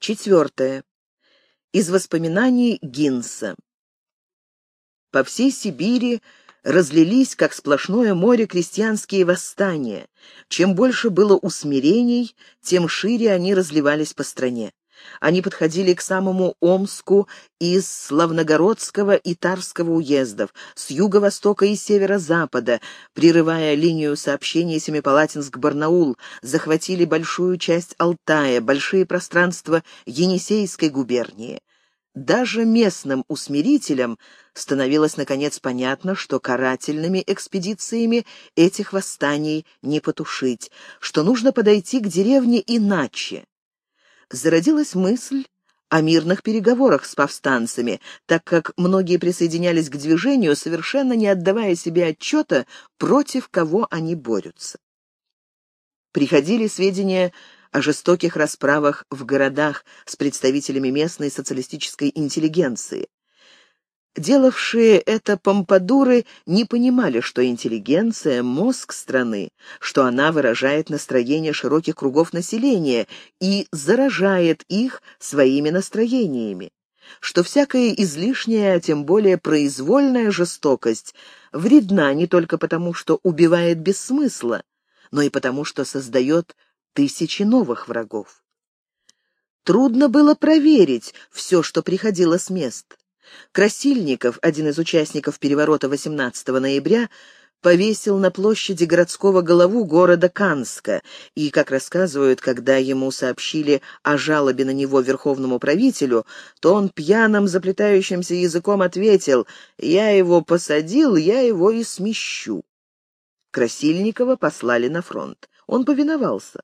Четвертое. Из воспоминаний Гинса. По всей Сибири разлились, как сплошное море, крестьянские восстания. Чем больше было усмирений, тем шире они разливались по стране. Они подходили к самому Омску из Славногородского и Тарского уездов, с юго-востока и северо-запада, прерывая линию сообщения Семипалатинск-Барнаул, захватили большую часть Алтая, большие пространства Енисейской губернии. Даже местным усмирителям становилось, наконец, понятно, что карательными экспедициями этих восстаний не потушить, что нужно подойти к деревне иначе зародилась мысль о мирных переговорах с повстанцами, так как многие присоединялись к движению, совершенно не отдавая себе отчета, против кого они борются. Приходили сведения о жестоких расправах в городах с представителями местной социалистической интеллигенции. Делавшие это помпадуры не понимали, что интеллигенция — мозг страны, что она выражает настроение широких кругов населения и заражает их своими настроениями, что всякая излишняя, а тем более произвольная жестокость вредна не только потому, что убивает без смысла, но и потому, что создает тысячи новых врагов. Трудно было проверить все, что приходило с мест. Красильников, один из участников переворота 18 ноября, повесил на площади городского голову города Канска, и, как рассказывают, когда ему сообщили о жалобе на него верховному правителю, то он пьяным заплетающимся языком ответил «Я его посадил, я его и смещу». Красильникова послали на фронт. Он повиновался.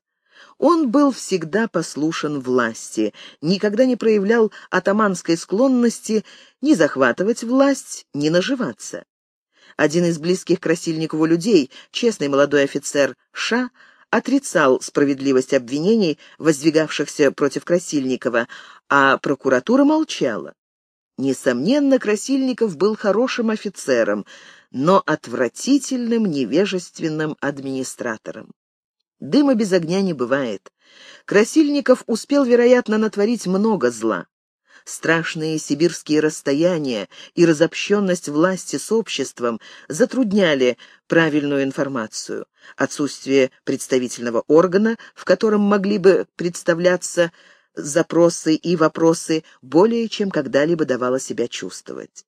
Он был всегда послушен власти, никогда не проявлял атаманской склонности ни захватывать власть, ни наживаться. Один из близких Красильникову людей, честный молодой офицер Ша, отрицал справедливость обвинений, воздвигавшихся против Красильникова, а прокуратура молчала. Несомненно, Красильников был хорошим офицером, но отвратительным невежественным администратором. Дыма без огня не бывает. Красильников успел, вероятно, натворить много зла. Страшные сибирские расстояния и разобщенность власти с обществом затрудняли правильную информацию. Отсутствие представительного органа, в котором могли бы представляться запросы и вопросы, более чем когда-либо давало себя чувствовать.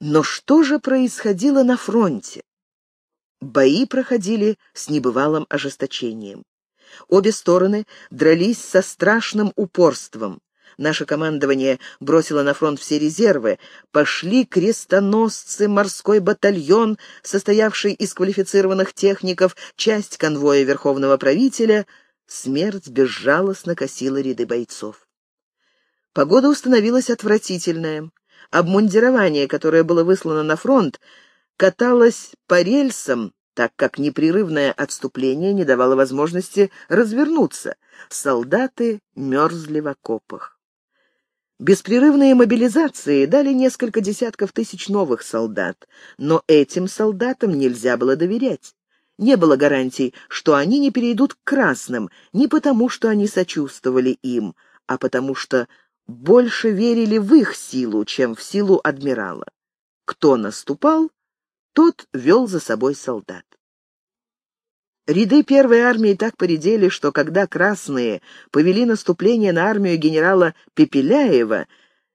Но что же происходило на фронте? Бои проходили с небывалым ожесточением. Обе стороны дрались со страшным упорством. Наше командование бросило на фронт все резервы. Пошли крестоносцы, морской батальон, состоявший из квалифицированных техников, часть конвоя верховного правителя. Смерть безжалостно косила ряды бойцов. Погода установилась отвратительная. Обмундирование, которое было выслано на фронт, каталась по рельсам, так как непрерывное отступление не давало возможности развернуться. Солдаты мерзли в окопах. Беспрерывные мобилизации дали несколько десятков тысяч новых солдат, но этим солдатам нельзя было доверять. Не было гарантий, что они не перейдут к красным, не потому, что они сочувствовали им, а потому что больше верили в их силу, чем в силу адмирала. Кто наступал, тот вел за собой солдат. Ряды первой армии так поредели, что когда красные повели наступление на армию генерала Пепеляева,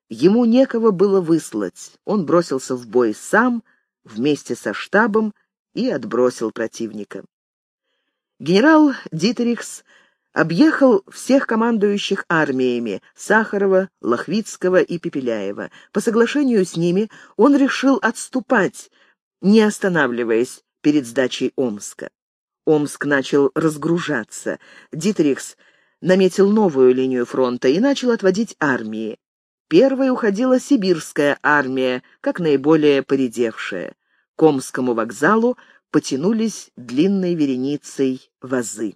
ему некого было выслать. Он бросился в бой сам, вместе со штабом, и отбросил противника. Генерал Дитерихс объехал всех командующих армиями Сахарова, Лохвицкого и Пепеляева. По соглашению с ними он решил отступать, не останавливаясь перед сдачей Омска. Омск начал разгружаться. Дитрихс наметил новую линию фронта и начал отводить армии. Первой уходила сибирская армия, как наиболее поредевшая. К Омскому вокзалу потянулись длинной вереницей вазы.